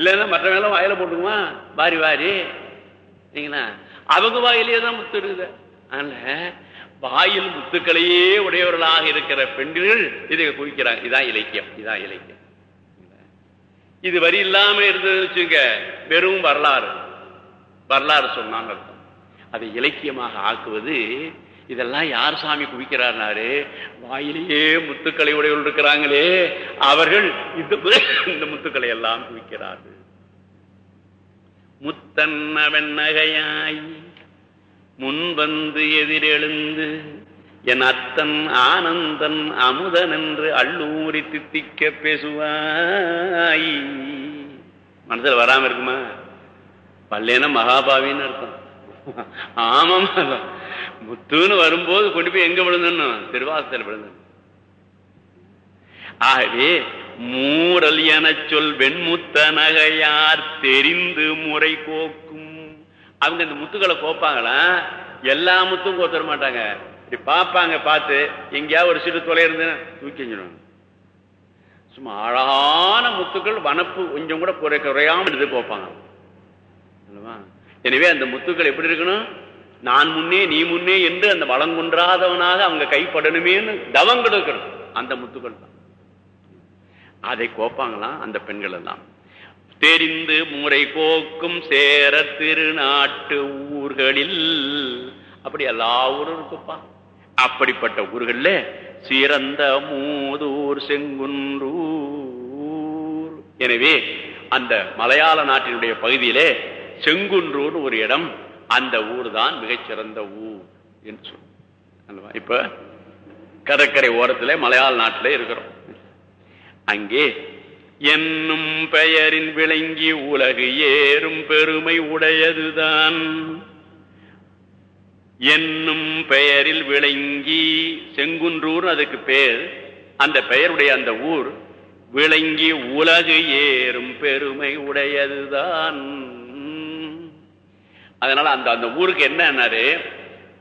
இல்லைன்னா மற்ற வேலை வாயில போட்டுக்குமா? வாரி வாரி. சரிங்களா? அவங்க வாயிலேயே தான் முத்து இருக்குது. அதனால வாயில் முத்துக்களையே உடையவர்களாக இருக்கிற பெண்கள் இதை குவிக்கிறாங்க இதான் இலக்கியம். இதான் இலக்கியம். இது வரி இல்லாம இருந்ததுன்னு வச்சுங்க வெறும் வரலாறு. வரலாறு சொன்னான்னு அர்த்தம். அதை இலக்கியமாக ஆக்குவது இதெல்லாம் யார் சாமி குவிக்கிறார்னாரு? வாயிலேயே முத்துக்களை உடையவள் இருக்கிறாங்களே. அவர்கள் இந்த இந்த முத்துக்களை எல்லாம் குவிக்கிறார்கள். முத்தன்ன வெண்ணகையாய் முன் வந்து எதிரெழுந்து என் அத்தன் ஆனந்தன் அமுதன் என்று அள்ளூரி தித்திக்க பேசுவாய். மனசுல வராம இருக்குமா? பல்லேன மகாபாவின்னு அர்த்தம். ஆமாம். முத்துன்னு வரும்போது கொண்டு போய் எங்க விழுந்தணும் திருவாசத்தில் விழுந்தணும் ஆகவே மூரல் என சொல் வெண்முத்த நகையார் தெரிந்து முறை கோக்கும். அவங்க இந்த முத்துக்களை கோப்பாங்களா? எல்லா முத்தும் கோத்தர மாட்டாங்க. இப்படி பார்ப்பாங்க பார்த்து எங்கேயாவது ஒரு சிறு தொலை இருந்து தூக்கி எஞ்சிடுவாங்க சும்மா அழகான முத்துக்கள் வனப்பு கொஞ்சம் கூட குறை குறையாம எடுத்து கோப்பாங்க. எனவே அந்த முத்துக்கள் எப்படி இருக்கணும்? நான் முன்னே நீ முன்னே என்று அந்த வளங்குன்றாதவனாக அவங்க கைப்படணுமேன்னு தவம் கொடுக்கணும். அந்த முத்துக்கள் தான். அதை கோப்பாங்களாம் அந்த பெண்கள் எல்லாம். தெரிந்து முறை கோக்கும் சேர திருநாட்டு ஊர்களில் அப்படி எல்லா ஊரும் இருக்குப்பா. அப்படிப்பட்ட ஊர்கள்ல சிறந்த மூதூர் செங்குன்றூர். எனவே அந்த மலையாள நாட்டினுடைய பகுதியிலே செங்குன்றூர் ஒரு இடம் அந்த ஊர் தான் மிகச்சிறந்த ஊர் என்று சொல்லுவோம் இப்ப கடற்கரை ஓரத்துல மலையாள நாட்டிலே இருக்கிறோம். அங்கே என்னும் பெயரின் விளங்கி உலகு ஏறும் பெருமை உடையதுதான். என்னும் பெயரில் விளங்கி செங்குன்றூர் அதுக்கு பேர். அந்த பெயருடைய அந்த ஊர் விளங்கி உலகு ஏறும் பெருமை உடையதுதான். அதனால அந்த அந்த ஊருக்கு என்னன்னாரு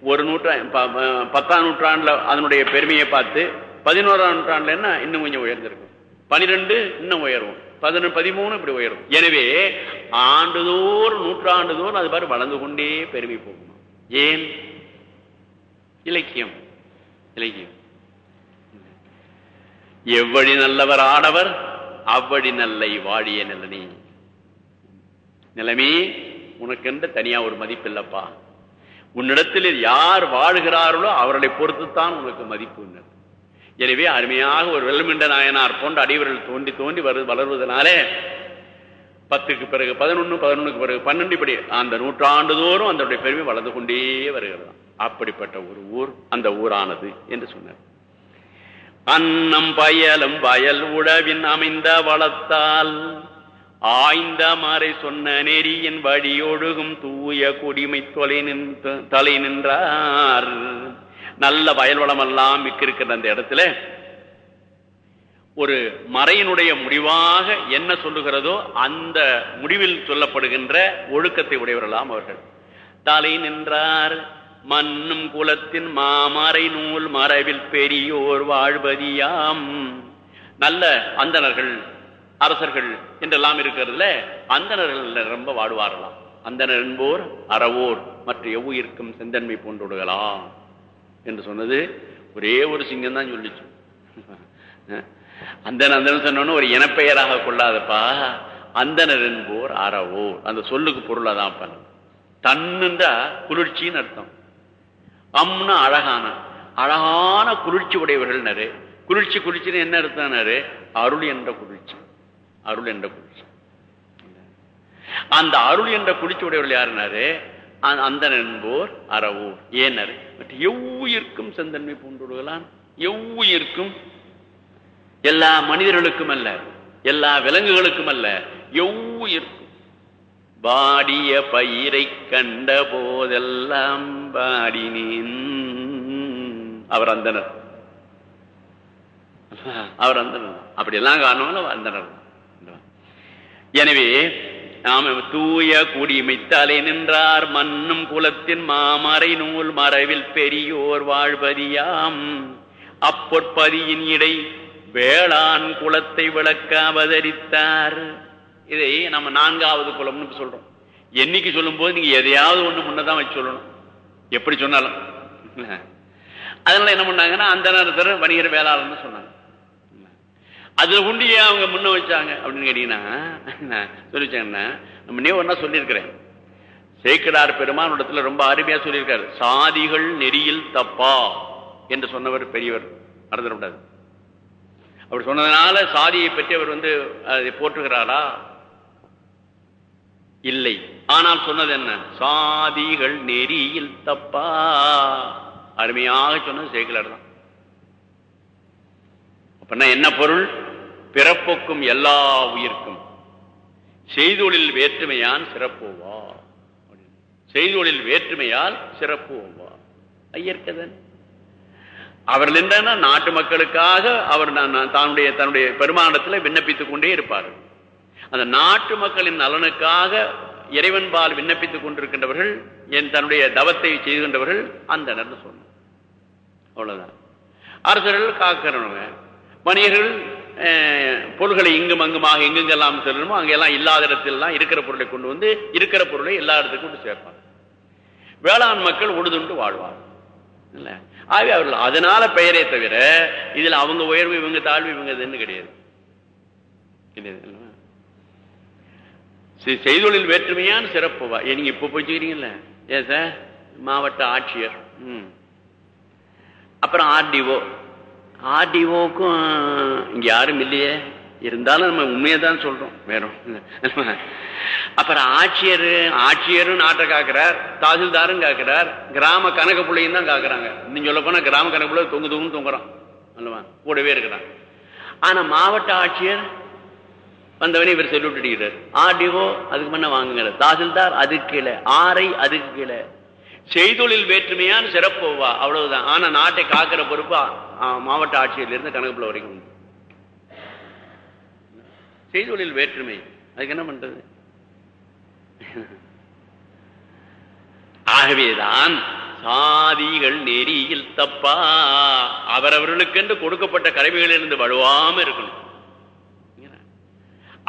ஒரு நூற்றா ப- பத்தாம் நூற்றாண்டுல அதனுடைய பெருமையை பார்த்து பதினோராம் நூற்றாண்டுல என்ன இன்னும் கொஞ்சம் உயர்ந்திருக்கும் பனிரெண்டு இன்னும் உயரும். பதினொன்று பதிமூணு இப்படி உயரும். எனவே ஆண்டுதோறும் நூற்றாண்டுதோறும் அது மாதிரி வளர்ந்து கொண்டே பெருமை போகும். ஏன்? இலக்கியம். இலக்கியம். எவ்வழி நல்லவர் ஆடவர் அவ்வழி நல்லை வாழிய நிலனி நிலைமை? உனக்கென்று தனியா ஒரு மதிப்பில்லப்பா. உன்னிடத்தில் யார் வாழ்கிறார்களோ அவர்களை பொறுத்துத்தான் உனக்கு மதிப்பு எனவே அருமையாக ஒரு வெள்ளமிண்ட நாயனார் போன்ற அடிவர்கள் தோண்டி தோண்டி வரு வளர்வதனாலே பத்துக்கு பிறகு பதினொன்னு பதினொன்றுக்கு பிறகு பன்னெண்டு இப்படி அந்த நூற்றாண்டு தோறும் அதனுடைய பெருமை வளர்ந்து கொண்டே வருகிறது. அப்படிப்பட்ட ஒரு ஊர் அந்த ஊரானது என்று சொன்னார். அன்னம் பயலும் வயல் உழவின் அமைந்த வளத்தால் ஆய்ந்த மாறை சொன்ன நெறியின் வழி ஒழுகும் தூய குடிமை தொலை நின்ற தலை நின்றார். நல்ல வயல் வளமெல்லாம் மிக்கிருக்கிற அந்த இடத்துல ஒரு மறையினுடைய முடிவாக என்ன சொல்லுகிறதோ அந்த முடிவில் சொல்லப்படுகின்ற ஒழுக்கத்தை உடையவர்களாம் அவர்கள். தலை நின்றார் மண்ணும் குலத்தின் மாமறை நூல் மறைவில் பெரியோர் வாழ்வதியாம். நல்ல அந்தணர்கள் அரசர்கள் என்றெல்லாம் இருக்கிறதுல அந்தணர்கள் ரொம்ப வாடுவாரலாம் அந்தணர் என்போர் அறவோர் மற்ற எவ்வுயிர்க்கும் செந்தன்மை போன்றுடுகலாம் என்று சொன்னது ஒரே ஒரு சிங்கம் தான் சொல்லிச்சு. அந்தன் அந்தன் சொன்னோன்னு ஒரு இனப்பெயராக கொள்ளாதப்பா. அந்தனர் என்போர் அறவோர். அந்த சொல்லுக்கு பொருளை தான் பண்ண தன்னுண்டா குளிர்ச்சின்னு அர்த்தம். அம்னா அழகான அழகான குளிர்ச்சி உடையவர்கள் குளிர்ச்சி குளிர்ச்சின்னு என்ன அர்த்தம்னாரு அருள் என்ற குளிர்ச்சி. அருள் என்ற குளிர்ச்சி அந்த அருள் என்ற குளிர்ச்சி உடையவர்கள் யாருனாரு? அந்த என்போர் அறவோர். ஏனர் எவ்வுயிர்க்கும் செந்தன்மை பூண்டுடுகளான் எவ்வுயிர்க்கும் எல்லா மனிதர்களுக்கும் அல்ல எல்லா விலங்குகளுக்கும் அல்ல எவ்வுயிர்க்கும். பாடிய பயிரை கண்ட போதெல்லாம் பாடினேன் அவர் அந்தனர். அவர் அந்தனர். அப்படியெல்லாம் காரணம் அந்தனர். எனவே நாம தூய குடிமை நின்றார் மண்ணும் குலத்தின் மாமறை நூல் மறைவில் பெரியோர் வாழ்வதியாம் அப்பொற்பதியின் இடை வேளாண் குலத்தை விளக்க அவதரித்தார். இதை நம்ம நான்காவது குலம்னு சொல்றோம். என்னைக்கு சொல்லும் போது நீங்க எதையாவது ஒண்ணு முன்னதான் வச்சு சொல்லணும். எப்படி சொன்னாலும். அதனால என்ன பண்ணாங்கன்னா அந்த நேரத்தில் வணிகர் வேளாளர்னு சொன்னாங்க. அதுல கொண்டு ஏன் அவங்க முன்ன வச்சாங்க அப்படின்னு கேட்டீங்கன்னா சொல்லி வச்சாங்கன்னா முன்னே ஒன்னா சொல்லியிருக்கிறேன். சேக்கடார் பெருமான் இடத்துல ரொம்ப அருமையா சொல்லியிருக்காரு. சாதிகள் நெறியில் தப்பா என்று சொன்னவர் பெரியவர். மறந்துடக்கூடாது அப்படி சொன்னதுனால சாதியை பற்றி அவர் வந்து அதை போற்றுகிறாரா? இல்லை. ஆனால் சொன்னது என்ன? சாதிகள் நெறியில் தப்பா. அருமையாக சொன்னது சேக்கலார் தான். அப்படின்னா என்ன பொருள்? பிறப்புக்கும் எல்லா உயிர்க்கும். செய்தொழில் வேற்றுமையான் சிறப்புவா. செய்தொழில் வேற்றுமையால் சிறப்புவா. ஐயர்கதன் அவர்கள் என்னன்னா நாட்டு மக்களுக்காக அவர் தன்னுடைய தன்னுடைய பெருமானத்தில் விண்ணப்பித்துக் கொண்டே இருப்பார்கள். அந்த நாட்டு மக்களின் நலனுக்காக இறைவன்பால் விண்ணப்பித்துக் கொண்டிருக்கின்றவர்கள் என் தன்னுடைய தவத்தை செய்கின்றவர்கள் அந்த சொன்ன அவ்வளவுதான். அரசர்கள் காக்கிறவங்க வணிகர்கள் பொருள்களை இங்கும் அங்குமாக எங்கெங்கெல்லாம் செல்லணுமோ அங்கெல்லாம் இல்லாத இடத்திலாம் இருக்கிற பொருளை கொண்டு வந்து இருக்கிற பொருளை எல்லா இடத்துக்கும் கொண்டு சேர்ப்பாங்க. வேளாண் மக்கள் உழுதுண்டு வாழ்வார் இல்ல? ஆகவே அவர்கள் அதனால பெயரே தவிர இதுல அவங்க உயர்வு இவங்க தாழ்வு இவங்க இதுன்னு கிடையாது. செய்தொழில் வேற்றுமையான சிறப்பு நீங்க இப்ப போச்சுக்கிறீங்கல்ல ஏ சார்? மாவட்ட ஆட்சியர். ம். அப்புறம் ஆர்டிஓ ஆர்டிஓக்கும் இங்க யாரும் இல்லையே. இருந்தாலும் நம்ம உண்மையை தான் சொல்றோம். வேறும் அப்புறம் ஆட்சியர் ஆட்சியரும் நாட்டை காக்கிறார் தாசில்தாரும் காக்கிறார் கிராம கணக்கு பிள்ளையும் தான் காக்குறாங்க. இன்னும் சொல்ல போனா கிராம கணக்கு பிள்ளை தொங்கு தொங்கு தொங்குறான். அல்லவா? கூடவே இருக்கிறான். ஆனா மாவட்ட ஆட்சியர் வந்தவனே இவர் செல்லுட்டு அடிக்கிறார் ஆர்டிஓ அதுக்கு முன்ன வாங்குகிறார் தாசில்தார் அதுக்கு கீழே. ஆரை அதுக்கு கீழே. செய்தொழில் வேற்றுமையான சிறப்புவா? அவ்வளவுதான். ஆனா நாட்டை காக்கிற பொறுப்பு மாவட்ட ஆட்சியர்ல இருந்து கணக்குப்புல வரைக்கும் செய்தொழில் வேற்றுமை. அதுக்கு என்ன பண்றது? ஆகவேதான் சாதிகள் நெறியில் தப்பா அவரவர்களுக்கென்று கொடுக்கப்பட்ட கடமைகளிலிருந்து வலுவாம இருக்கணும்.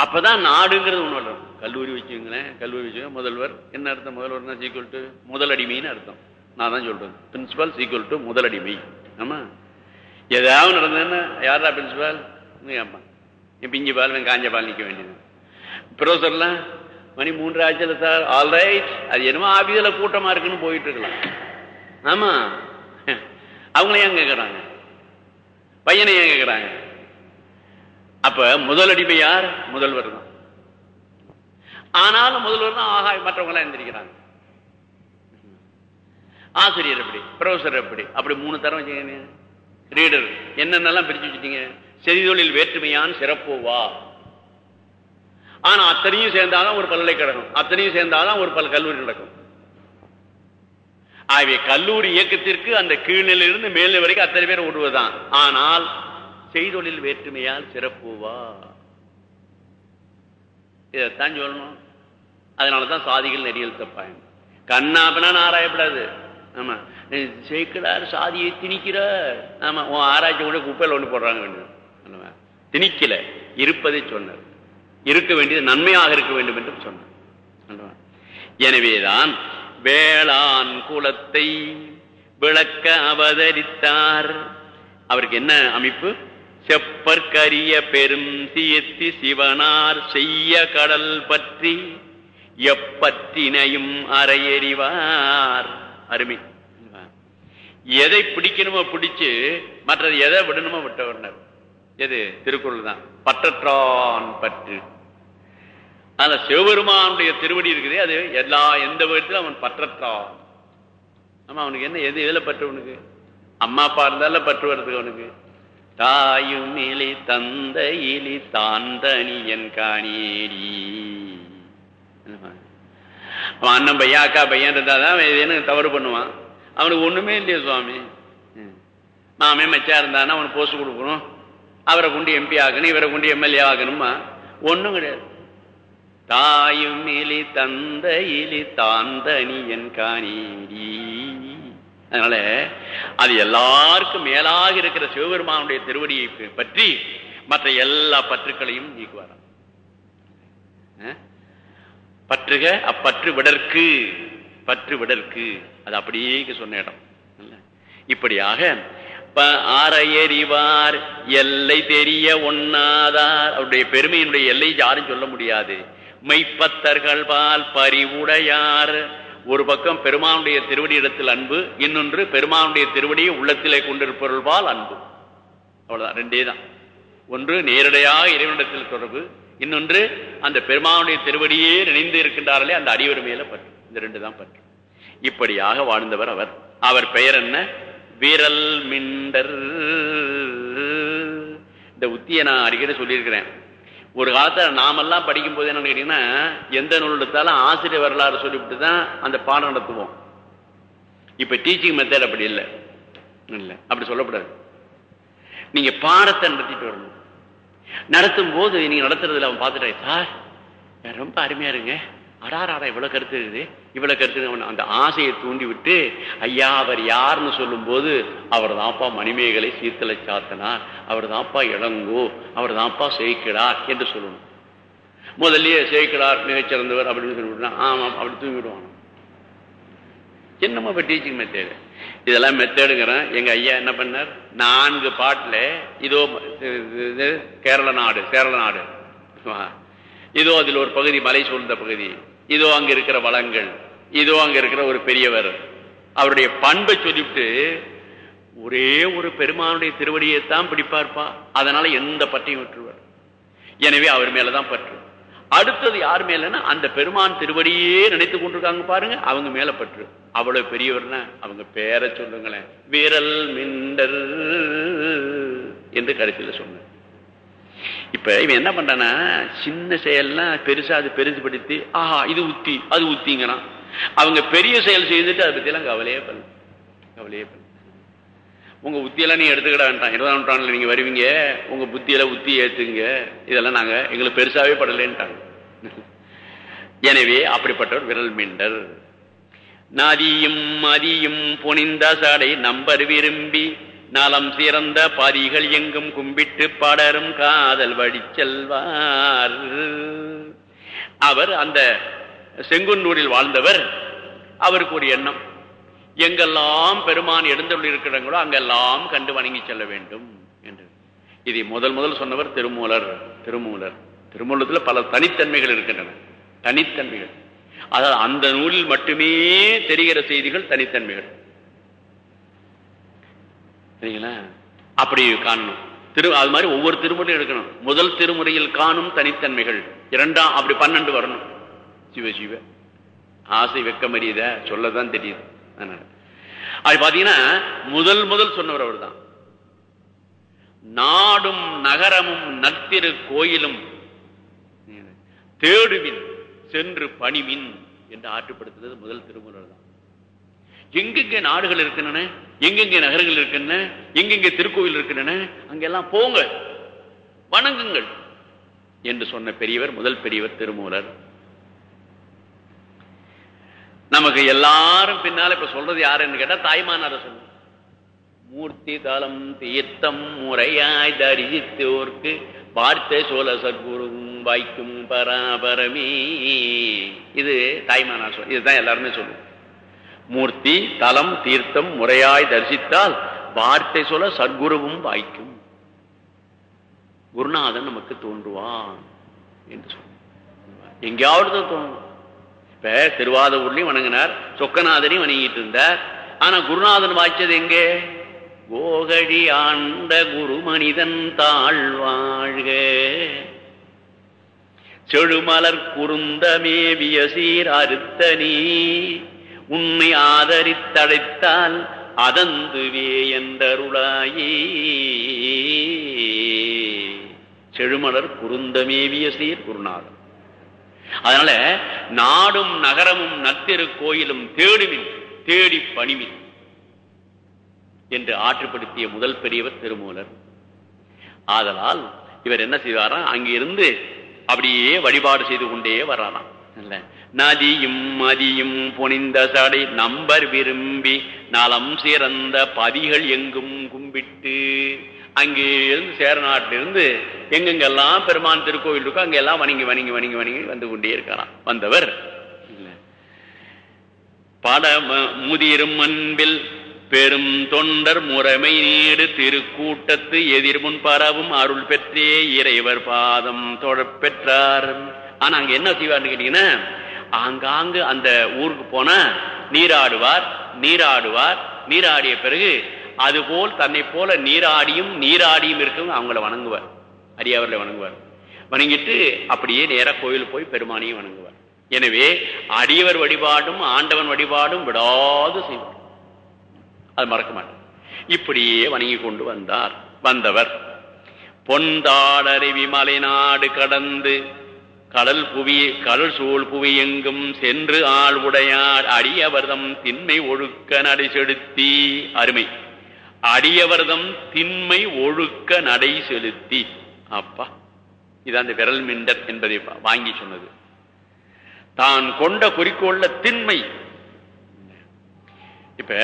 அப்பதான் நாடுங்கிறது ஒண்ணு வளரும் கல்லூரி வச்சுங்களேன் கல்லூரி வச்சு முதல்வர். என்ன அர்த்தம்? முதல்வர்னா சீக்குவல் டு முதலடிமைன்னு அர்த்தம். நான் தான் சொல்றேன் பிரின்சிபால் சீக்குவல் டு முதலடிமை. ஆமா? ஏதாவது நடந்ததுன்னா யாரா பிரின்சிபால் ஆமா பிஞ்சு பால் காஞ்ச பால் நிற்க வேண்டியது. ப்ரொஃபஸர்லாம் மணி மூன்று ஆச்சல சார் ஆல்ரைட் அது என்னமோ ஆபீஸில் கூட்டமா இருக்குன்னு போயிட்டு இருக்கலாம் ஆமா? அவங்கள ஏன் கேட்கறாங்க பையனை ஏன் கேட்கறாங்க அப்ப முதலடிமை யார்? முதல்வர் தான். ஆனாலும் முதல்வர் தான் ஆகா மற்றவங்களாம் எழுந்திருக்கிறாங்க ஆசிரியர் எப்படி ப்ரொஃபசர் எப்படி அப்படி மூணு தரம் வச்சுக்கங்க. ரீடர் என்னென்னலாம் பிரிச்சு வச்சுட்டீங்க? செய்தொழில் வேற்றுமையான் சிறப்புவா ஆனா அத்தனையும் சேர்ந்தாதான் ஒரு பல்கலைக்கழகம் அத்தனையும் சேர்ந்தாதான் ஒரு பல் கல்லூரி நடக்கும். ஆகவே கல்லூரி இயக்கத்திற்கு அந்த கீழ்நிலையிலிருந்து மேல்நிலை வரைக்கும் அத்தனை பேர் ஓடுவதுதான். ஆனால் செய்தொழில் வேற்றுமையால் சிறப்புவா இதைத்தான் சொல்லணும். அதனால தான் சாதிகள் நெறியல் தப்பாங்க கண்ணாபனா ஆராயப்படாது ஆமா. சேர்க்கிறார் சாதியை திணிக்கிறார் ஆமா. உன் ஆராய்ச்சி கூட குப்பையில் ஒண்ணு போடுறாங்க வேண்டியது திணிக்கல. இருப்பதை சொன்னார். இருக்க வேண்டியது நன்மையாக இருக்க வேண்டும் என்று சொன்னார். எனவேதான் வேளாண் குலத்தை விளக்க அவதரித்தார். அவருக்கு என்ன அமைப்பு? செப்பற்கரிய பெரும் தீர்த்தி சிவனார் செய்ய கடல் பற்றி எப்பற்றினையும் அறையறிவார். அருமை. எதை பிடிக்கணுமோ பிடிச்சு மற்றது எதை விடணுமோ விட்டவர்னர் எது? திருக்குறள் தான். பற்றற்றான் பற்று. அந்த சிவபெருமானுடைய திருவடி இருக்குது. அது எல்லா எந்த விதத்திலும் அவன் பற்றற்றான். ஆமா அவனுக்கு என்ன எது எதுல பற்று அவனுக்கு? அம்மா அப்பா இருந்தால பற்று வருது அவனுக்கு. தாயும் இலி தந்த இலி தாந்தனி என் காணியேடி. அவன் அண்ணன் பையன் அக்கா பையன் இருந்தாதான் என்ன தவறு பண்ணுவான். அவனுக்கு ஒண்ணுமே இல்லையா சுவாமி. மாமே மச்சா இருந்தானா அவனுக்கு போஸ்ட் கொடுக்கணும். அவரை கொண்டு எம்பி ஆகணும் இவரை கொண்டு எம்எல்ஏ ஆகணுமா? ஒண்ணும் கிடையாது. தாயும் இலி தந்த இலி தாந்தனி என் காணீடி அதனால அது எல்லாருக்கும் மேலாக இருக்கிற சிவபெருமானுடைய திருவடியை பற்றி மற்ற எல்லா பற்றுக்களையும் நீக்குவாராம். பற்றுக அப்பற்று விடற்கு பற்று விடற்கு. அது அப்படியே சொன்ன இடம். இப்படியாக ஆறையறிவார் எல்லை தெரிய ஒண்ணாதார். அவருடைய பெருமையினுடைய எல்லை யாரும் சொல்ல முடியாது. மெய்ப்பத்தர்கள் பால் பரிவுடையார். ஒரு பக்கம் பெருமானுடைய திருவடி இடத்தில் அன்பு இன்னொன்று பெருமானுடைய திருவடியை உள்ளத்திலே கொண்டிருப்பவர்கள்பால் அன்பு. அவ்வளவுதான் ரெண்டே தான். ஒன்று நேரடியாக இறைவனிடத்தில் தொடர்பு இன்னொன்று அந்த பெருமானுடைய திருவடியே நினைந்து இருக்கின்றார்களே அந்த அடிவர் மேல பற்று. இந்த ரெண்டு தான் பற்று. இப்படியாக வாழ்ந்தவர் அவர். அவர் பெயர் என்ன? விரல் மிண்டர். இந்த உத்தியை நான் அடிக்கடி சொல்லியிருக்கிறேன். ஒரு காலத்துல நாமெல்லாம் படிக்கும் போது என்ன கேட்டீங்கன்னா எந்த நூல் எடுத்தாலும் ஆசிரியர் வரலாறு சொல்லிவிட்டு தான் அந்த பாடம் நடத்துவோம். இப்ப டீச்சிங் மெத்தட் அப்படி இல்லை. இல்லை அப்படி சொல்லக்கூடாது நீங்க பாடத்தை நடத்திட்டு வரணும். நடத்தும் போது நீங்க நடத்துறதுல அவன் பார்த்துட்டாய் சார் ரொம்ப அருமையா இருங்க அடாராடா இவ்வளவு கருத்து இருக்குது இவ்வளவு கருத்து அந்த ஆசையை தூண்டி விட்டு ஐயா அவர் யாருன்னு சொல்லும் போது அவர் தான்ப்பா மணிமேகலை சீர்த்தலை சாத்தனார். அவர் தான்ப்பா இளங்கோ அவர் தான்ப்பா சேய்க்கிறார் என்று சொல்லணும். முதல்லயே சேய்க்கிறார் மிகச்சிறந்தவர் அப்படின்னு சொல்லிவிட்டா ஆமாம் அப்படி தூங்கிடுவான். என்னமோ இப்போ டீச்சிங் மெத்தேடு இதெல்லாம் மெத்தேடுங்கிறேன் எங்க ஐயா என்ன பண்ணார்? நான்கு பாட்டில் இதோ இது- கேரள நாடு கேரள நாடு. இதோ அதில் ஒரு பகுதி மலை சூழ்ந்த பகுதி. இதோ அங்க இருக்கிற வளங்கள் இதோ அங்க இருக்கிற ஒரு பெரியவர். அவருடைய பண்பை சொல்லிவிட்டு ஒரே ஒரு பெருமானுடைய திருவடியை தான் பிடிப்பார்ப்பா? அதனால எந்த பட்டையும் விட்டுருவார். எனவே அவர் மேலதான் பற்று. அடுத்தது யார் மேலன்னா அந்த பெருமான் திருவடியே நினைத்து கொண்டிருக்காங்க பாருங்க அவங்க மேல பற்று. அவ்வளவு பெரியவர்னா அவங்க பேரை சொல்லுங்களேன். வீரல் மிண்டல் என்று கடைசியில் சொன்ன இப்ப இவன் என்ன பண்றானா சின்ன செயல்லாம் பெருசா அது பெருசுபடுத்தி ஆஹா இது உத்தி அது உத்திங்கிறான். அவங்க பெரிய செயல் செய்துட்டு அதை பத்தி எல்லாம் கவலையே பண்ண கவலையே பண்ண உங்க உத்தியெல்லாம் நீ எடுத்துக்கிட வேண்டாம். இருபதாம் நூற்றாண்டுல நீங்க வருவீங்க உங்க புத்தியில உத்தி ஏத்துங்க. இதெல்லாம் நாங்க எங்களுக்கு பெருசாவே படலேன்ட்டாங்க. எனவே அப்படிப்பட்டவர் விரல் மீண்டர். நதியும் மதியும் புனிந்த சடை நம்பர் விரும்பி நலம் சிறந்த பாரிகள் எங்கும் கும்பிட்டு படரும் காதல் வழி செல்வார் அவர் அந்த செங்குன்னூரில் வாழ்ந்தவர். அவருக்கு ஒரு எண்ணம். எங்கெல்லாம் பெருமான் எடுந்துள்ளிருக்கிறாங்களோ அங்கெல்லாம் கண்டு வணங்கி செல்ல வேண்டும் என்று. இதை முதல் முதல் சொன்னவர் திருமூலர் திருமூலர். திருமூலத்தில் பல தனித்தன்மைகள் இருக்கின்றன. தனித்தன்மைகள். அதாவது அந்த நூலில் மட்டுமே தெரிகிற செய்திகள் தனித்தன்மைகள். சரிங்களா அப்படி காணணும். திரு அது மாதிரி ஒவ்வொரு திருமுறையும் எடுக்கணும். முதல் திருமுறையில் காணும் தனித்தன்மைகள். இரண்டாம் அப்படி பன்னெண்டு வரணும். சிவ சிவ. ஆசை வெக்கமறியத சொல்லதான் தெரியுது. அதனால. அது பாத்தீங்கன்னா முதல் முதல் சொன்னவர் அவர் தான் நாடும் நகரமும் நத்திரு கோயிலும் தேடுவின் சென்று பணிவின் என்று ஆற்றுப்படுத்துறது முதல் திருமுறை தான் எங்கெங்க நாடுகள் இருக்கின்றன எங்கெங்க நகரங்கள் இருக்கின்றன எங்கெங்க திருக்கோயில் இருக்கின்றன அங்கெல்லாம் போங்க வணங்குங்கள் என்று சொன்ன பெரியவர் முதல் பெரியவர் திருமூலர். நமக்கு எல்லாரும் பின்னால இப்ப சொல்றது யாருன்னு கேட்டா தாய்மானார சொல்லுவோம் மூர்த்தி தலம் தீர்த்தம் முறையாய் தரிசித்தோர்க்கு வார்த்தை சோழ சர்க்குருவும் வாய்க்கும் பராபரமே. இது தாய்மானார் சொல் இதுதான் எல்லாருமே சொல்லுவோம். மூர்த்தி தலம் தீர்த்தம் முறையாய் தரிசித்தால் வார்த்தை சொல்ல சத்குருவும் வாய்க்கும். குருநாதன் நமக்கு தோன்றுவான் என்று சொல்லுவார் எங்கேயாவது தோன்றும். இப்ப திருவாதூர்லையும் வணங்கினார் சொக்கநாதனையும் வணங்கிட்டு இருந்தார். ஆனா குருநாதன் வாய்ச்சது எங்கே? கோகழி ஆண்ட குரு மனிதன் தாழ்வாழ்க செழுமலர் குருந்தமேவிய சீர் அறுத்த நீ உன்னை ஆதரித்தழைத்தால் அதந்துவே என்றருளாயே. செழுமலர் குருந்தமேவிய சீர் குருநாதன் அதனால நாடும் நகரமும் நத்திரு கோயிலும் தேடுவின் தேடி பணிவின் என்று ஆற்றுப்படுத்திய முதல் பெரியவர் திருமூலர். ஆதலால் இவர் என்ன செய்வாராம் அங்கிருந்து அப்படியே வழிபாடு செய்து கொண்டே வராராம். நதியும் மதியும் புனிந்த சடை நம்பர் விரும்பி நலம் சிறந்த பதிகள் எங்கும் கும்பிட்டு அங்கே இருந்து சேரநாட்டிலிருந்து எங்கெங்கெல்லாம் பெருமான் திருக்கோவில் இருக்கோ அங்கெல்லாம் வணங்கி வணங்கி வணங்கி வணங்கி வந்து கொண்டே இருக்கலாம். வந்தவர். பட முதிரும் அன்பில் பெரும் தொண்டர் முறைமை நீடு திருக்கூட்டத்து எதிர்முன் பரவும் அருள் பெற்றே இறைவர் பாதம் தொடர் பெற்றார். ஆனா அங்க என்ன செய்வார்னு கேட்டீங்கன்னா ஆங்காங்கு அந்த ஊருக்கு போனா நீராடுவார் நீராடுவார் நீராடிய பிறகு அதுபோல் தன்னை போல நீராடியும் நீராடியும் இருக்கவங்க அவங்கள வணங்குவார். அடியாவர்களை வணங்குவார். வணங்கிட்டு அப்படியே நேராக கோயில் போய் பெருமானையும் வணங்குவார். எனவே அடியவர் வழிபாடும் ஆண்டவன் வழிபாடும் விடாது செய்வார். அது மறக்க மாட்டார். இப்படியே வணங்கி கொண்டு வந்தார் வந்தவர். பொந்தாடருவி மலை நாடு கடந்து கடல் புவி கடல் சூழ் புவி எங்கும் சென்று ஆள் உடையார் அடியவர்தம் திண்மை ஒழுக்க நடை செலுத்தி அருமை. அடியவர்தம் திண்மை ஒழுக்க நடை செலுத்தி. அப்பா இது அந்த விரல் மிண்டர் என்பதை வாங்கி சொன்னது. தான் கொண்ட குறிக்கோள்ல திண்மை. இப்ப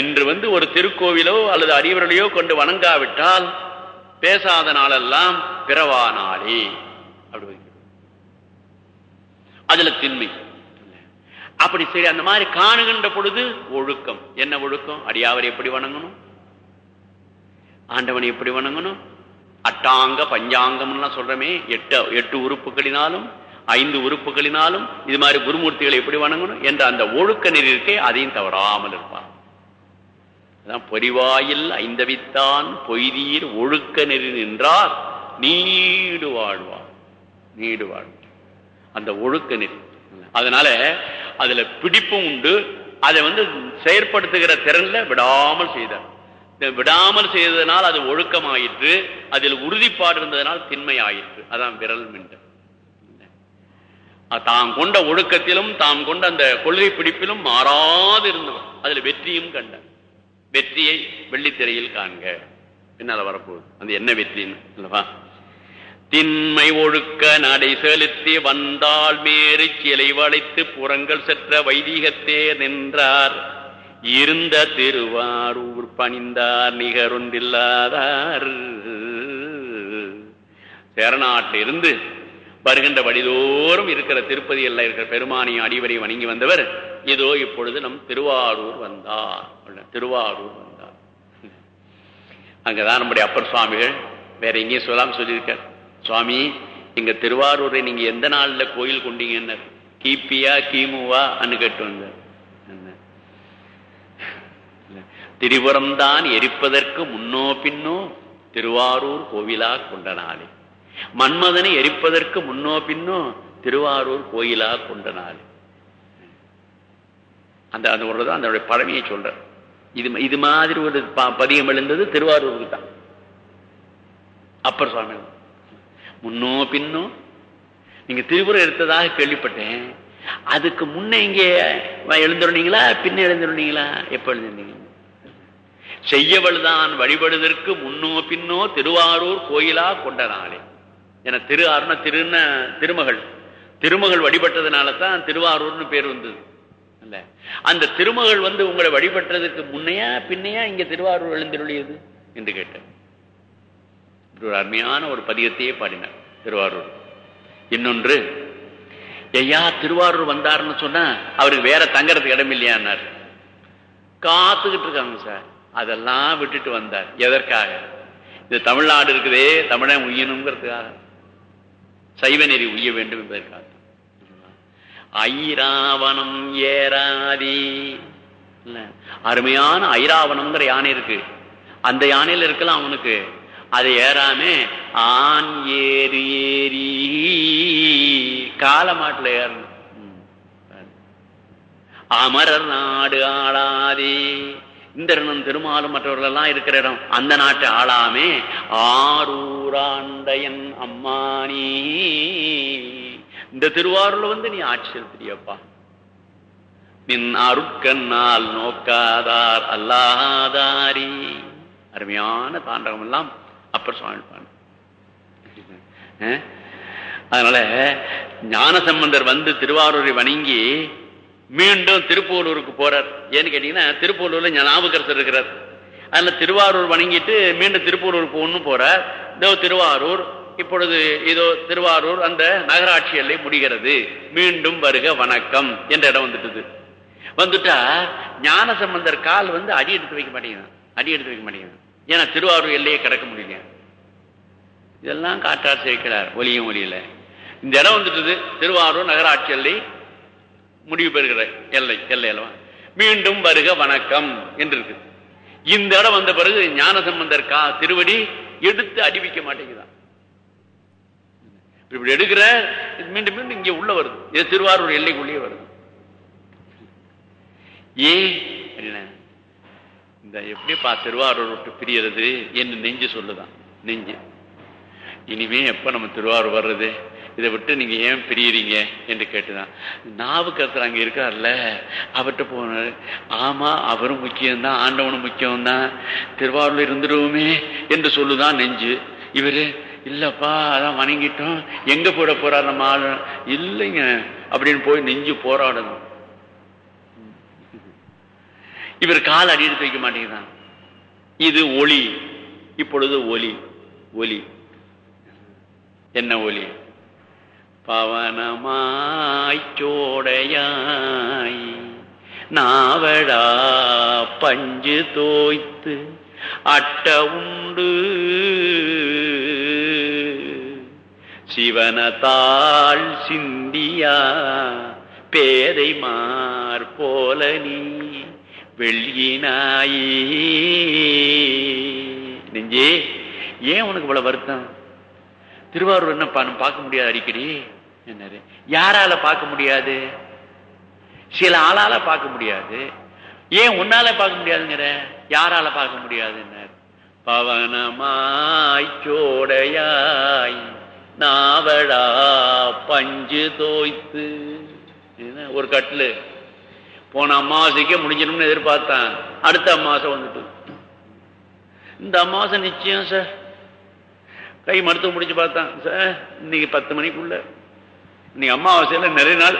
இன்று வந்து ஒரு திருக்கோவிலோ அல்லது அடியவர்களையோ கொண்டு வணங்காவிட்டால் பேசாத நாளெல்லாம் பிறவா நாளே அப்படி அதுல திண்மை அப்படி சரி அந்த மாதிரி காணுகின்ற பொழுது ஒழுக்கம். என்ன ஒழுக்கம்? அடியாவர் எப்படி வணங்கணும்? ஆண்டவனை எப்படி வணங்கணும்? அட்டாங்க பஞ்சாங்கம்லாம் சொல்றமே எட்டு எட்டு உறுப்புகளினாலும் ஐந்து உறுப்புகளினாலும் இது மாதிரி குருமூர்த்திகளை எப்படி வணங்கணும்? என்ற அந்த ஒழுக்க நெறி இருக்கே அதையும் தவறாமல் இருப்பார். அதான் பொறிவாயில் ஐந்தவித்தான் பொய்தீர் ஒழுக்க நெறி நின்றார் நீடு வாழ்வார். நீடு வாழ்வார். அந்த ஒழுக்க நெறி அதனால அதுல பிடிப்பும் உண்டு. அதை வந்து செயற்படுத்துகிற திறன்ல விடாமல் செய்தார். விடாமல் செய்ததனால் அது ஒழுக்கமாயிற்று. அதில் உறுதிப்பாடு இருந்ததனால் திண்மை ஆயிற்று அதான் விரல் மின்ற தாம் கொண்ட ஒழுக்கத்திலும் தாம் கொண்ட அந்த கொள்கை பிடிப்பிலும் மாறாது இருந்தவர். அதுல வெற்றியும் கண்டார். வெற்றியை வெள்ளித்திரையில் காண்க. என்னால் வரப்போகுது. அந்த என்ன வெற்றின்னு அல்லவா? திண்மை ஒழுக்க நடை செலுத்தி வந்தால் மேறு சிலை வளைத்து புறங்கள் செற்ற வைதிகத்தே நின்றார். இருந்த திருவாரூர் பணிந்தார் நிகரொன்றில்லாதார் சேரநாட்டிலிருந்து வருகின்ற வழிதோறும் இருக்கிற திருப்பதி எல்லாம் இருக்கிற பெருமானிய அடிவரை வணங்கி வந்தவர் இதோ இப்பொழுது நம் திருவாரூர் வந்தார். திருவாரூர் வந்தார். அங்கதான் நம்முடைய அப்பர் சுவாமிகள் வேற எங்கேயும் சொல்லாம சொல்லியிருக்கார். சுவாமி இங்க திருவாரூரை நீங்க எந்த நாள்ல கோயில் கொண்டீங்கன்னு கிபியா கிமுவா அன்னு கேட்டு வந்தார். திரிபுரம் தான் எரிப்பதற்கு முன்னோ பின்னோ திருவாரூர் கோவிலா கொண்ட நாளே. மன்மதனை எரிப்பதற்கு முன்னோ பின்னோ திருவாரூர் கோயிலா கொண்ட நாள். அந்த அந்த ஒரு தான் அதனுடைய பழமையை சொல்ற இது இது மாதிரி ஒரு பதியம் எழுந்தது திருவாரூருக்கு தான். அப்பர் சுவாமி முன்னோ பின்னோ. நீங்க திருவுரம் எடுத்ததாக கேள்விப்பட்டேன். அதுக்கு முன்ன இங்கே எழுந்துருந்தீங்களா? பின்ன எழுந்துருந்தீங்களா? எப்ப எழுந்திருந்தீங்க? செய்யவள்தான் வழிபடுவதற்கு முன்னோ பின்னோ திருவாரூர் கோயிலா கொண்ட நாளே. என திரு அருண திருன திருமகள். திருமகள் வழிபட்டதுனால தான் திருவாரூர்னு பேர் வந்தது. இல்ல. அந்த திருமகள் வந்து உங்களை வழிபட்டதுக்கு முன்னையா பின்னையா இங்க திருவாரூர் எழுந்திருளியது? என்று கேட்டேன். ஒரு அருமையான ஒரு பதியத்தையே பாடினார் திருவாரூர். இன்னொன்று ஐயா திருவாரூர் வந்தாருன்னு சொன்னா அவருக்கு வேற தங்கறதுக்கு இடம் இல்லையான்னார். காத்துக்கிட்டு இருக்காங்க சார். அதெல்லாம் விட்டுட்டு வந்தார். எதற்காக? இது தமிழ்நாடு இருக்குதே தமிழன் உய்யணுங்கிறதுக்காக சைவ நெறி உய்ய வேண்டும் என்பதற்காக. ஐராவணம் ஏறாதி. இல்ல. அருமையான ஐராவணம்ங்கிற யானை இருக்கு. அந்த யானையில இருக்கலாம் அவனுக்கு. அதை ஏறாம. ஆண் ஏறி ஏறி காலமாட்டுல ஏறணும். அமரர் நாடு ஆளாதே. இந்திரனும் திருமாலும் மற்றவர்கள் எல்லாம் இருக்கிற இடம் அந்த நாட்டு ஆளாமே. ஆரூராண்டையன் அம்மானி. இந்த திருவாரூர்ல வந்து நீ ஆட்சி செலுத்துறியப்பா. நின் அருட்கண்ணால் நோக்காதார் அல்லாதாரி. அருமையான தாண்டகம் எல்லாம் அப்புறம் சுவாமி பாண்டு அதனால ஞானசம்பந்தர் வந்து திருவாரூரை வணங்கி மீண்டும் திருப்பூலூருக்கு போறார். ஏன்னு கேட்டீங்கன்னா திருப்பூலூர்ல ஞாபகரசர் இருக்கிறார். அதுல திருவாரூர் வணங்கிட்டு மீண்டும் திருப்பூரூர் போகணும் போறார். இதோ திருவாரூர் இப்பொழுது இதோ திருவாரூர் அந்த நகராட்சி எல்லை முடிகிறது. மீண்டும் வருக வணக்கம் என்ற இடம் வந்துட்டுது. வந்துட்டா ஞான சம்பந்தர் கால் வந்து அடி எடுத்து வைக்க மாட்டேங்கிறான் அடி எடுத்து வைக்க மாட்டேங்கிறான் ஏன்னா திருவாரூர் எல்லையை கடக்க முடியல இதெல்லாம் காற்றார் சேர்க்கிறார் ஒலியும் ஒலியில. இந்த இடம் வந்துட்டது திருவாரூர் நகராட்சி எல்லை முடிவு பெறுகிற எல்லை எல்லை அல்லவா? மீண்டும் வருக வணக்கம் என்று இருக்கு இந்த இடம் வந்த பிறகு ஞானசம்பந்தர் கா திருவடி எடுத்து அடிவிக்க மாட்டேங்குதான். இப்படி எடுக்கிற மீண்டும் மீண்டும் இங்க உள்ள வருது. இது திருவாரூர் எல்லைக்குள்ளேயே வருது. ஏன் அப்படின்னா இந்த எப்படிப்பா திருவாரூர் விட்டு பிரியறது என்று நெஞ்சு சொல்லுதான். நெஞ்சு. இனிமே எப்ப நம்ம திருவாரூர் வர்றது? இதை விட்டு நீங்க ஏன் பிரியறீங்க? என்று கேட்டுதான். நாவுக்கரசர் அங்க இருக்கார்ல அவர்கிட்ட போனார். ஆமா அவரும் முக்கியம்தான் ஆண்டவனும் முக்கியம்தான். திருவாரூர்ல இருந்துருவோமே என்று சொல்லுதான் நெஞ்சு. இவரு இல்லப்பா அதான் வணங்கிட்டோம். எங்க போட போறார் நம்ம ஆளு? இல்லைங்க. அப்படின்னு போய் நெஞ்சு போராடணும். இவர் கால் அடி எடுத்து வைக்க மாட்டேங்கிறான். இது ஒளி. இப்பொழுது ஒலி ஒலி என்ன ஒலி பவனமாய் சோடையாய் நாவடா பஞ்சு தோய்த்து அட்ட உண்டு. சிவனத்தாள் சிந்தியா பேதை மார் போல நீ வெள்ளினாயே. நெஞ்சே ஏன் உனக்கு இவ்வளவு வருத்தம்? திருவாரூர் என்ன பார்க்க முடியாது அடிக்கடி? என்னது? யாரால பார்க்க முடியாது? சில ஆளால பார்க்க முடியாது. ஏன் உன்னால பார்க்க முடியாதுங்கிற? யாரால பார்க்க முடியாதுன்னார். பவனமாய் சோடையாய் நாவடா பஞ்சு தோய்த்து. என்ன, ஒரு கட்டில்? போன அமாவாசைக்கே முடிஞ்சிடும்னு எதிர்பார்த்தான். அடுத்த அமாவாசை வந்துட்டு. இந்த அமாவாசை நிச்சயம் சார். கை மருத்துவம் முடிச்சு பார்த்தான். சார் இன்னைக்கு பத்து மணிக்குள்ள. இன்னைக்கு அமாவாசையில நிறைய நாள்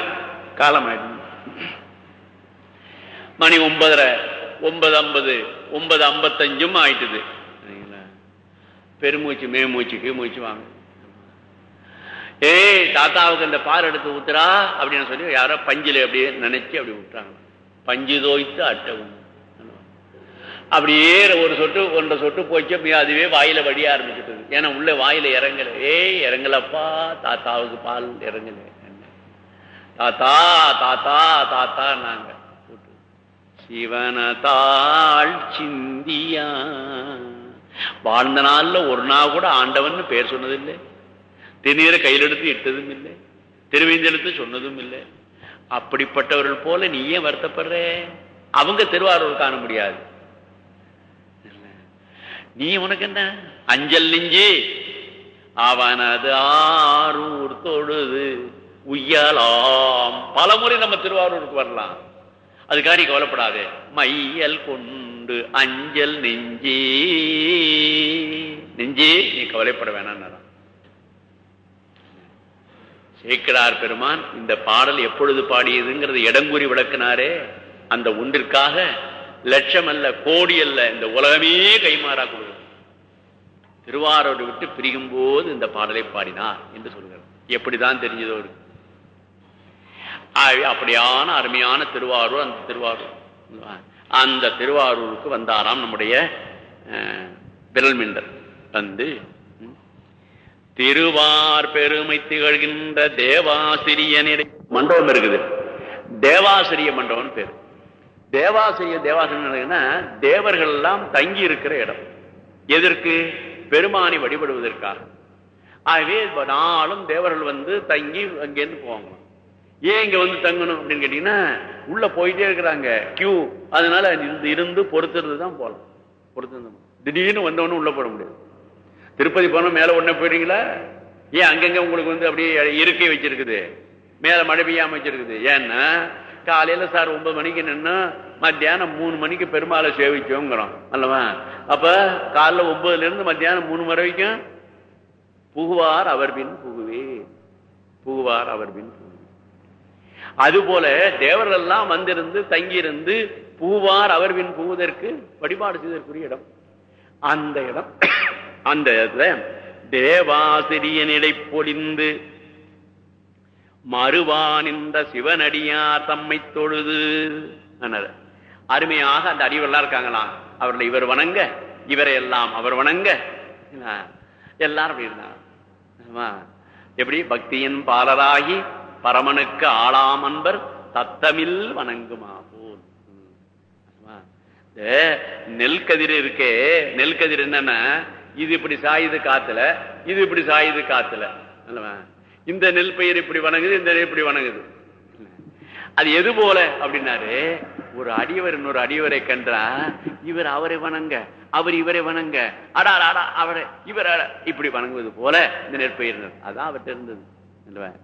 காலம் ஆயிடும் மணி ஒன்பதரை ஒன்பது ஐம்பது ஒன்பது ஐம்பத்தஞ்சும் ஆயிட்டுது. சரிங்களா? பெருமூச்சு மேமூச்சு கீமூச்சு வாங்க. ஏய் தாத்தாவுக்கு அந்த பார் எடுத்து ஊத்துறா அப்படின்னு சொல்லி யாரோ பஞ்சில் அப்படியே நினைச்சு அப்படி விட்டுறாங்க பஞ்சு தோய்த்து அட்டவும். அப்படியே ஒரு சொட்டு ஒன்றரை சொட்டு போச்சு அதுவே வாயில வடிய ஆரம்பிச்சுட்டு ஏன்னா உள்ள வாயில இறங்கல. ஏய் இறங்கலப்பா தாத்தாவுக்கு பால் இறங்கல. தாத்தா தாத்தா தாத்தா நாங்க சிவனதாள் சிந்தியா. வாழ்ந்த நாள்ல ஒரு நாள் கூட ஆண்டவன் பேர் சொன்னதில்லை. திருநீரை கையில் எடுத்து இட்டதும் இல்லை. திருவேந்தெடுத்து சொன்னதும் இல்லை. அப்படிப்பட்டவர்கள் போல நீ ஏன் வருத்தப்படுற? அவங்க திருவாரூர் காண முடியாது. நீ உனக்கு என்ன? அஞ்சல் நெஞ்சு அவனது ஆரூர் தொழுது. உய்யலாம். பலமுறை நம்ம திருவாரூருக்கு வரலாம். அதுக்காக நீ கவலைப்படாதே. மையல் கொண்டு அஞ்சல் நெஞ்சே. நெஞ்சே நீ கவலைப்பட வேணாம் சேக்கிடார் பெருமான். இந்த பாடல் எப்பொழுது பாடியதுங்கிறது இடங்கூறி விளக்கினாரே. அந்த ஒன்றிற்காக லட்சம் அல்ல கோடி அல்ல இந்த உலகமே கைமாறா கொடுக்கும் திருவாரூரை விட்டு பிரியும் போது இந்த பாடலை பாடினார் என்று சொல்கிறார். எப்படிதான் தெரிஞ்சதோ அப்படியான அருமையான திருவாரூர் அந்த திருவாரூர். அந்த திருவாரூருக்கு வந்தாராம் நம்முடைய அஹ், விரல் மிண்டர் வந்து திருவார் பெருமை திகழ்கின்ற தேவாசிரியனிடை மண்டபம் இருக்குது. தேவாசிரிய மண்டபம் பேரு. தேவாசிரிய தேவாசிரியன்னா தேவர்கள் எல்லாம் தங்கி இருக்கிற இடம். எதற்கு? பெருமானை வழிபடுவதற்காக. ஆகவே நாளும் தேவர்கள் வந்து தங்கி அங்கேருந்து போவாங்க. ஏன் இங்க வந்து தங்கணும் அப்படின்னு கேட்டீங்கன்னா உள்ள போயிட்டே இருக்கிறாங்க. கியூ அதனால இருந்து இருந்து பொறுத்துறது தான் போகலாம். பொறுத்து திடீர்னு வந்தவொன்னு உள்ள போட முடியாது. திருப்பதி போனோம் மேல உடனே போயிடுறீங்களா? ஏன் அங்கங்க உங்களுக்கு வந்து அப்படியே இருக்கை வச்சிருக்குது. மேல மழை பெய்யாமல் வச்சிருக்குது. ஏன்னா காலையில சார் ஒன்பது மணிக்கு நின்று மத்தியானம் மூணு மணிக்கு பெருமாளை சேவிச்சோங்கிறோம் அல்லவா? அப்ப காலைல ஒன்பதுல இருந்து மத்தியானம் மூணு மணி வரைக்கும் புகுவார் அவர் பின் புகுவே. புகுவார் அவர் பின் புகுவே. அதுபோல தேவர்கள் எல்லாம் வந்திருந்து தங்கியிருந்து புகுவார் அவர் பின் புகுவதற்கு வழிபாடு செய்வதற்குரிய இடம். அந்த இடம். அந்த இடத்துல தேவாசிரியனிடை பொழிந்து மறுவான் இந்த சிவனடியார் தம்மை தொழுது அருமையாக அந்த அடிவெல்லாம் இருக்காங்களாம். அவர்களை இவர் வணங்க இவரை எல்லாம் அவர் வணங்க. எல்லாரும் அப்படி இருந்தாங்க. எப்படி? பக்தியின் பாலராகி பரமனுக்கு ஆளாம் அன்பர் தத்தமில் வணங்குமா போல். நெல் கதிர் இருக்கே. நெல் கதிர் என்னன்னா இது இப்படி சாயுது காத்துல இது இப்படி சாயுது காத்துல. இந்த நெல் பயிர் இப்படி வணங்குது இந்த நெல் இப்படி வணங்குது. அது எது போல அப்படின்னாரு ஒரு அடியவர் இன்னொரு அடியவரை கன்றா இவர் அவரை வணங்க அவர் இவரை வணங்க அடா அடா அவரை இவர் இப்படி வணங்குவது போல இந்த நெற்பயிர் அதான் அவர்கிட்ட இருந்தது.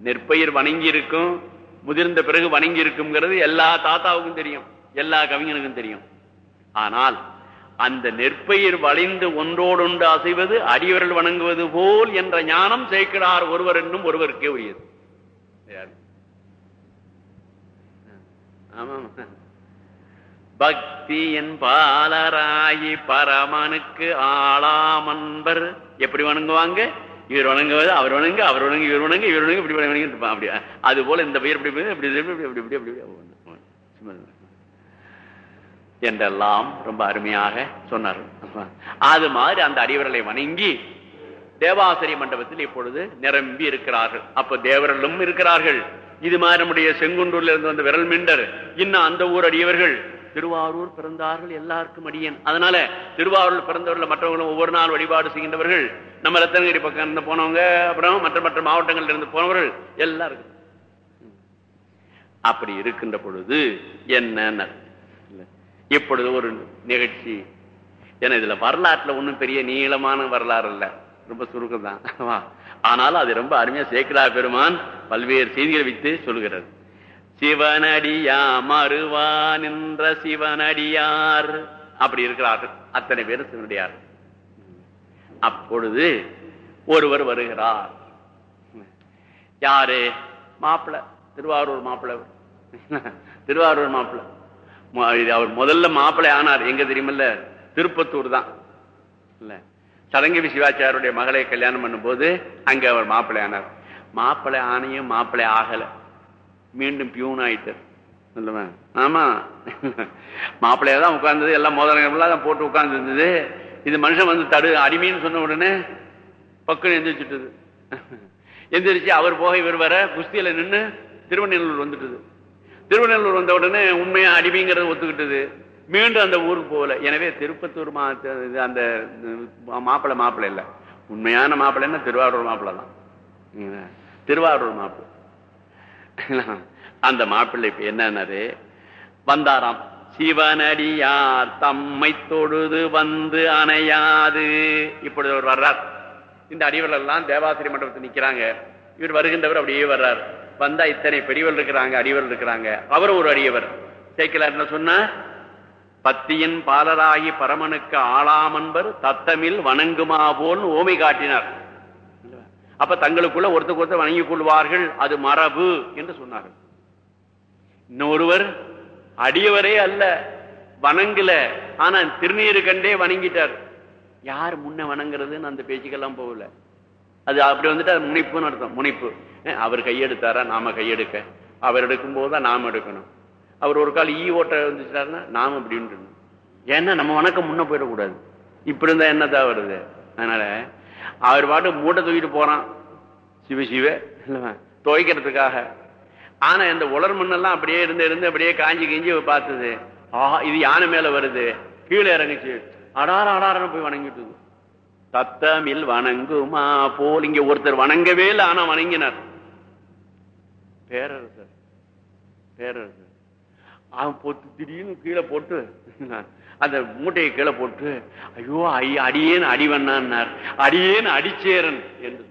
நெற்பயிர் வணங்கி இருக்கும் முதிர்ந்த பிறகு வணங்கி இருக்குங்கிறது எல்லா தாத்தாவுக்கும் தெரியும் எல்லா கவிஞனுக்கும் தெரியும். ஆனால் அந்த நெற்பயிர் வளைந்து ஒன்றோடொன்று அசைவது அடியவர்கள் வணங்குவது போல் என்ற ஞானம் சேர்க்கிறார் ஒருவர் என்னும் ஒருவருக்கே உரியது யாரு? பக்தியின் பாலராயி பரமனுக்கு ஆளாமன்பர் எப்படி வணங்குவாங்க இவர் வணங்குவது அவர் வணங்கு அவர் வணங்கு இவர் வணங்கு இவர் வணங்கு இப்படி வணங்கிட்டு இருப்பான் அப்படி அது போல இந்த பெயர் இப்படி இப்படி இப்படி இப்படி இப்படி இப்படி இப்படி இப்படி சும்மா இரு. என்றெல்லாம் ரொம்ப அருமையாக சொன்னார். அது மாதிரி அந்த அடியவர்களை வணங்கி தேவாசிரிய மண்டபத்தில் இப்பொழுது நிரம்பி இருக்கிறார்கள். அப்ப தேவர்களும் இருக்கிறார்கள். இது மாதிரி நம்முடைய செங்குன்றூர்ல இருந்து வந்த விரல் மிண்டர் இன்னும் அந்த ஊர் அடியவர்கள் திருவாரூர் பிறந்தார்கள் எல்லாருக்கும் அடியன். அதனால திருவாரூர் பிறந்தவர்கள் மற்றவர்களும் ஒவ்வொரு நாள் வழிபாடு செய்கின்றவர்கள் நம்ம ரத்தனகிரி பக்கம் இருந்து போனவங்க அப்புறம் மற்ற மற்ற மாவட்டங்கள்ல இருந்து போனவர்கள் எல்லாருக்கும். அப்படி இருக்கின்ற பொழுது என்ன இப்பொழுது ஒரு நிகழ்ச்சி. ஏன்னா இதுல வரலாற்றுல ஒன்றும் பெரிய நீளமான வரலாறு இல்ல. ரொம்ப சுருக்கம் தான். ஆனாலும் அது ரொம்ப அருமையா சேக்கரா பெருமான் பல்வேறு செய்திகளை வைத்து சொல்லுகிறார். சிவனடியா மறுவா நின்ற சிவனடியார். அப்படி இருக்கிறார்கள் அத்தனை பேரும் சிவனடியார். அப்பொழுது ஒருவர் வருகிறார். யாரு? மாப்பிள்ள திருவாரூர் மாப்பிள்ள திருவாரூர் மாப்பிள்ள அவர் முதல்ல மாப்பிள்ளை ஆனார். எங்க தெரியுமல்ல? திருப்பத்தூர் தான். இல்ல. சடங்கவி சிவாச்சாரியுடைய மகளை கல்யாணம் பண்ணும்போது அங்க அவர் மாப்பிள்ளை ஆனார். மாப்பிள்ளை ஆணையும் மாப்பிள்ளை ஆகல. மீண்டும் பியூன் ஆயிட்டார். சொல்லுவேன் ஆமா. மாப்பிள்ளையா தான் உட்கார்ந்தது. எல்லாம் மோதலாம் தான் போட்டு உட்கார்ந்து இருந்தது இது மனுஷன் வந்து தடு அடிமைன்னு சொன்ன உடனே பக்குன்னு எந்திரிச்சுட்டுது. எந்திரிச்சு அவர் போக இவர் வர குஸ்தியில நின்று திருவண்ணூர் வந்துட்டது. திருவண்ணூர் வந்த உடனே உண்மையா அடிமைங்கிறத ஒத்துக்கிட்டது. மீண்டும் அந்த ஊருக்கு போகல. எனவே திருப்பத்தூர் மா இது அந்த மாப்பிள்ளை மாப்பிள்ளை இல்ல. உண்மையான மாப்பிள்ளைன்னா திருவாரூர் மாப்பிள்ளை தான். திருவாரூர் மாப்பிள்ளை. அந்த மாப்பிள்ளை இப்ப என்னன்னாரு? வந்தாராம் சிவனடியார் தம்மை தொழுது வந்து அணையாது. இப்படி ஒரு வர்றார். இந்த அடிவர்கள் எல்லாம் தேவாசிரி மண்டபத்தில் நிக்கிறாங்க. இவர் வருகின்றவர் அப்படியே வர்றார். வந்தா இத்தனை பெரியவர் இருக்கிறாங்க அடிவர் இருக்கிறாங்க. அவரும் ஒரு அடியவர். சேர்க்கலார் என்ன சொன்னார் பத்தியின் பாலராகி பரமனுக்கு ஆளாமன்பர் தத்தமில் வணங்குமா போல் ஓமை காட்டினார். அப்ப தங்களுக்குள்ள ஒருத்தருக்கு ஒருத்தர் வணங்கிக் கொள்வார்கள் அது மரபு என்று சொன்னார்கள். இன்னொருவர் அடியவரே அல்ல வணங்கல ஆனா திருநீரு கண்டே வணங்கிட்டார். யார் முன்ன வணங்குறதுன்னு அந்த பேச்சுக்கெல்லாம் போகல. அது அப்படி வந்துட்டு அது முனிப்புன்னு அர்த்தம் முனிப்பு. அவர் கையெடுத்தாரா? நாம கையெடுக்க. அவர் எடுக்கும் போதுதான் நாம எடுக்கணும். அவர் ஒரு கால் ஈ ஓட்ட வந்துட்டாருன்னா நாம அப்படின்னு ஏன்னா நம்ம வணக்கம் முன்ன போயிடக்கூடாது. இப்படி இருந்தா என்னதான் வருது? அதனால அவர் பாட்டு மூட்டை தூக்கிட்டு போறான். சிவ சிவ இல்லவா? துவைக்கிறதுக்காக. ஆனா இந்த உலர் மண்ணெல்லாம் அப்படியே இருந்து இருந்து அப்படியே காஞ்சி கிஞ்சி பார்த்தது. ஆஹா இது யானை மேல வருது. கீழே இறங்குச்சு. அடார அடாரன்னு போய் வணங்கிட்டு தத்தமில் வணங்குமா போல் இங்க ஒருத்தர் வணங்கவே இல்லை ஆனா வணங்கினார். பேரரசர் பேரரசர் அவன் பொத்து திடீர்னு கீழே போட்டு அந்த மூட்டையை கீழே போட்டு ஐயோ ஐ- அடியேன் அடிவண்ணான்னார் அடியேன் அடிச்சேரன் என்று